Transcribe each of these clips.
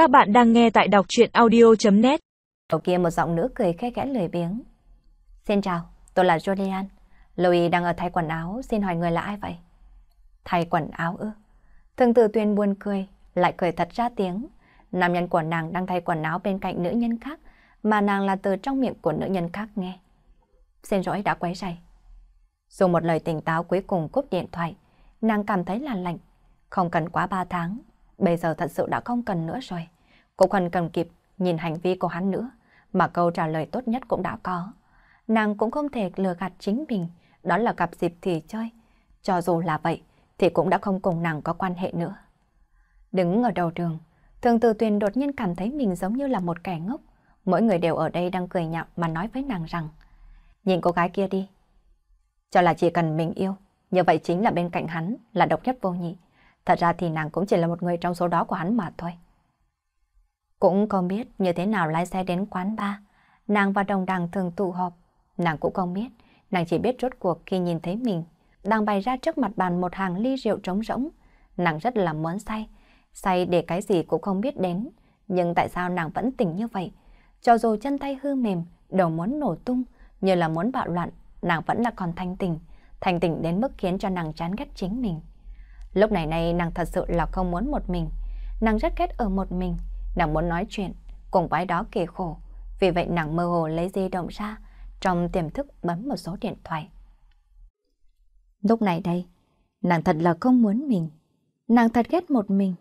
Các bạn đang nghe tại đọc chuyện audio.net Đầu kia một giọng nữ cười khẽ khẽ lười biếng. Xin chào, tôi là Julian. Louis đang ở thay quần áo, xin hỏi người là ai vậy? Thay quần áo ư? thường tử tuyên buồn cười, lại cười thật ra tiếng. Nam nhân của nàng đang thay quần áo bên cạnh nữ nhân khác, mà nàng là từ trong miệng của nữ nhân khác nghe. Xin lỗi đã quấy rầy. Dùng một lời tỉnh táo cuối cùng cúp điện thoại, nàng cảm thấy là lạnh. Không cần quá ba tháng, bây giờ thật sự đã không cần nữa rồi. Cô không cần kịp nhìn hành vi của hắn nữa, mà câu trả lời tốt nhất cũng đã có. Nàng cũng không thể lừa gạt chính mình, đó là gặp dịp thì chơi. Cho dù là vậy, thì cũng đã không cùng nàng có quan hệ nữa. Đứng ở đầu đường, thường từ tuyền đột nhiên cảm thấy mình giống như là một kẻ ngốc. Mỗi người đều ở đây đang cười nhạo mà nói với nàng rằng Nhìn cô gái kia đi. Cho là chỉ cần mình yêu, như vậy chính là bên cạnh hắn là độc nhất vô nhị. Thật ra thì nàng cũng chỉ là một người trong số đó của hắn mà thôi. Cũng không biết như thế nào lái xe đến quán bar. Nàng và đồng đằng thường tụ họp. Nàng cũng không biết, nàng chỉ biết rốt cuộc khi nhìn thấy mình. Đang bày ra trước mặt bàn một hàng ly rượu trống rỗng. Nàng rất là muốn say. Say để cái gì cũng không biết đến. Nhưng tại sao nàng vẫn tỉnh như vậy? Cho dù chân tay hư mềm, đầu muốn nổ tung, như là muốn bạo loạn, nàng vẫn là còn thanh tỉnh. Thanh tỉnh đến mức khiến cho nàng chán ghét chính mình. Lúc này này nàng thật sự là không muốn một mình. Nàng rất ghét ở một mình. Nàng muốn nói chuyện, cùng với đó kể khổ. Vì vậy nàng mơ hồ lấy di động ra, trong tiềm thức bấm một số điện thoại. Lúc này đây, nàng thật là không muốn mình. Nàng thật ghét một mình.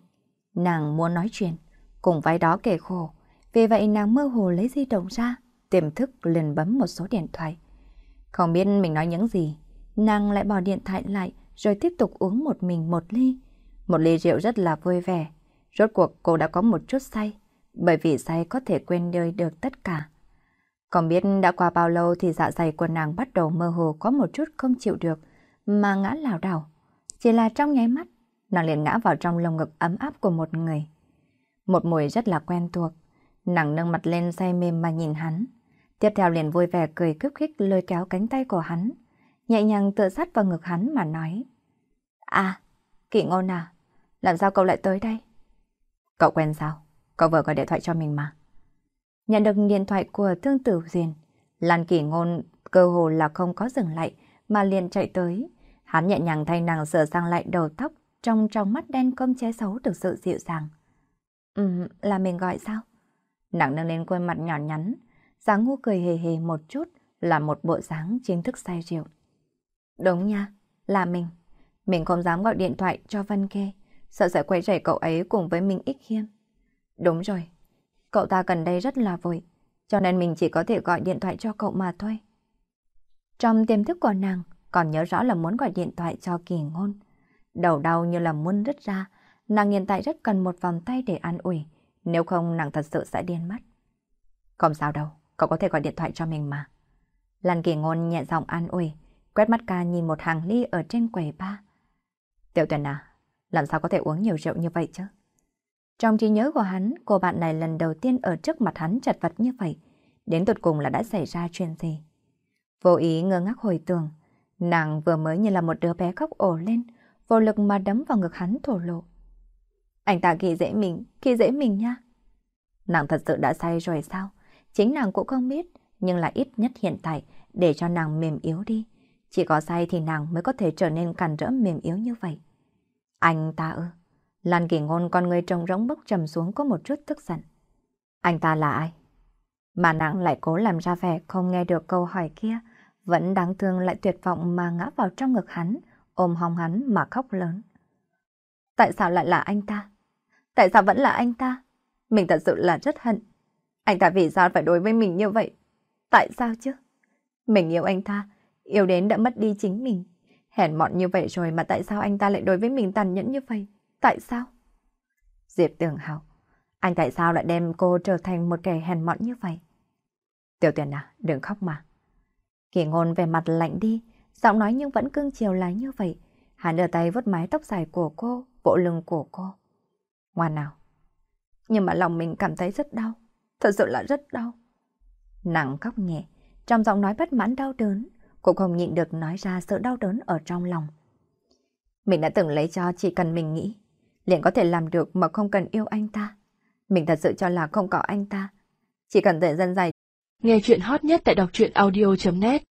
Nàng muốn nói chuyện, cùng với đó kể khổ. Vì vậy nàng mơ hồ lấy di động ra, tiềm thức liền bấm một số điện thoại. Không biết mình nói những gì, nàng lại bỏ điện thoại lại rồi tiếp tục uống một mình một ly. Một ly rượu rất là vui vẻ. Rốt cuộc cô đã có một chút say, bởi vì say có thể quên đi được tất cả. Còn biết đã qua bao lâu thì dạ dày của nàng bắt đầu mơ hồ có một chút không chịu được, mà ngã lảo đảo. Chỉ là trong nháy mắt, nàng liền ngã vào trong lồng ngực ấm áp của một người. Một mùi rất là quen thuộc, nàng nâng mặt lên say mềm mà nhìn hắn. Tiếp theo liền vui vẻ cười cướp khích lôi kéo cánh tay của hắn, nhẹ nhàng tựa sát vào ngực hắn mà nói. À, Kỵ Ngôn à, làm sao cậu lại tới đây? Cậu quen sao? Cậu vừa gọi điện thoại cho mình mà. Nhận được điện thoại của Thương Tử Diền, Lan Kỷ Ngôn cơ hồ là không có dừng lại mà liền chạy tới. Hắn nhẹ nhàng thay nàng sửa sang lại đầu tóc trong trong mắt đen không che xấu được sự dịu dàng. Ừ, là mình gọi sao? Nàng nâng lên khuôn mặt nhỏ nhắn, dáng ngu cười hề hề một chút là một bộ dáng chính thức say rượu. Đúng nha, là mình. Mình không dám gọi điện thoại cho Vân Kê, sợ sẽ quay rầy cậu ấy cùng với mình ích khiêm. Đúng rồi, cậu ta gần đây rất là vội, cho nên mình chỉ có thể gọi điện thoại cho cậu mà thôi. Trong tiềm thức của nàng, còn nhớ rõ là muốn gọi điện thoại cho kỳ ngôn. Đầu đau như là muốn rứt ra, nàng hiện tại rất cần một vòng tay để an ủi, nếu không nàng thật sự sẽ điên mất. Không sao đâu, cậu có thể gọi điện thoại cho mình mà. Lan kỳ ngôn nhẹ giọng an ủi, quét mắt ca nhìn một hàng ly ở trên quầy ba. Tiểu tuyển à, làm sao có thể uống nhiều rượu như vậy chứ? Trong trí nhớ của hắn, cô bạn này lần đầu tiên ở trước mặt hắn chật vật như vậy. Đến tột cùng là đã xảy ra chuyện gì? Vô ý ngơ ngác hồi tưởng, nàng vừa mới như là một đứa bé khóc ổ lên, vô lực mà đấm vào ngực hắn thổ lộ. Anh ta khi dễ mình, khi dễ mình nha. Nàng thật sự đã say rồi sao? Chính nàng cũng không biết, nhưng là ít nhất hiện tại để cho nàng mềm yếu đi. Chỉ có say thì nàng mới có thể trở nên cản rỡ mềm yếu như vậy. Anh ta ư? Lan kỳ ngôn con người trông rỗng bốc trầm xuống có một chút tức giận. Anh ta là ai? Mà nàng lại cố làm ra vẻ không nghe được câu hỏi kia, vẫn đáng thương lại tuyệt vọng mà ngã vào trong ngực hắn, ôm hòng hắn mà khóc lớn. Tại sao lại là anh ta? Tại sao vẫn là anh ta? Mình thật sự là rất hận. Anh ta vì sao phải đối với mình như vậy? Tại sao chứ? Mình yêu anh ta, yêu đến đã mất đi chính mình. Hèn mọn như vậy rồi mà tại sao anh ta lại đối với mình tàn nhẫn như vậy? Tại sao? Diệp Tường Hào, anh tại sao lại đem cô trở thành một kẻ hèn mọn như vậy? Tiểu tuyển à, đừng khóc mà. Kỳ ngôn về mặt lạnh đi, giọng nói nhưng vẫn cưng chiều lái như vậy. Hắn đưa tay vuốt mái tóc dài của cô, vỗ lưng của cô. Ngoan nào. Nhưng mà lòng mình cảm thấy rất đau. Thật sự là rất đau. Nàng khóc nhẹ, trong giọng nói bất mãn đau đớn, cũng không nhịn được nói ra sự đau đớn ở trong lòng. Mình đã từng lấy cho chỉ cần mình nghĩ, liền có thể làm được mà không cần yêu anh ta. Mình thật sự cho là không có anh ta. Chỉ cần thời gian dài. Nghe chuyện hot nhất tại đọc truyện audio.net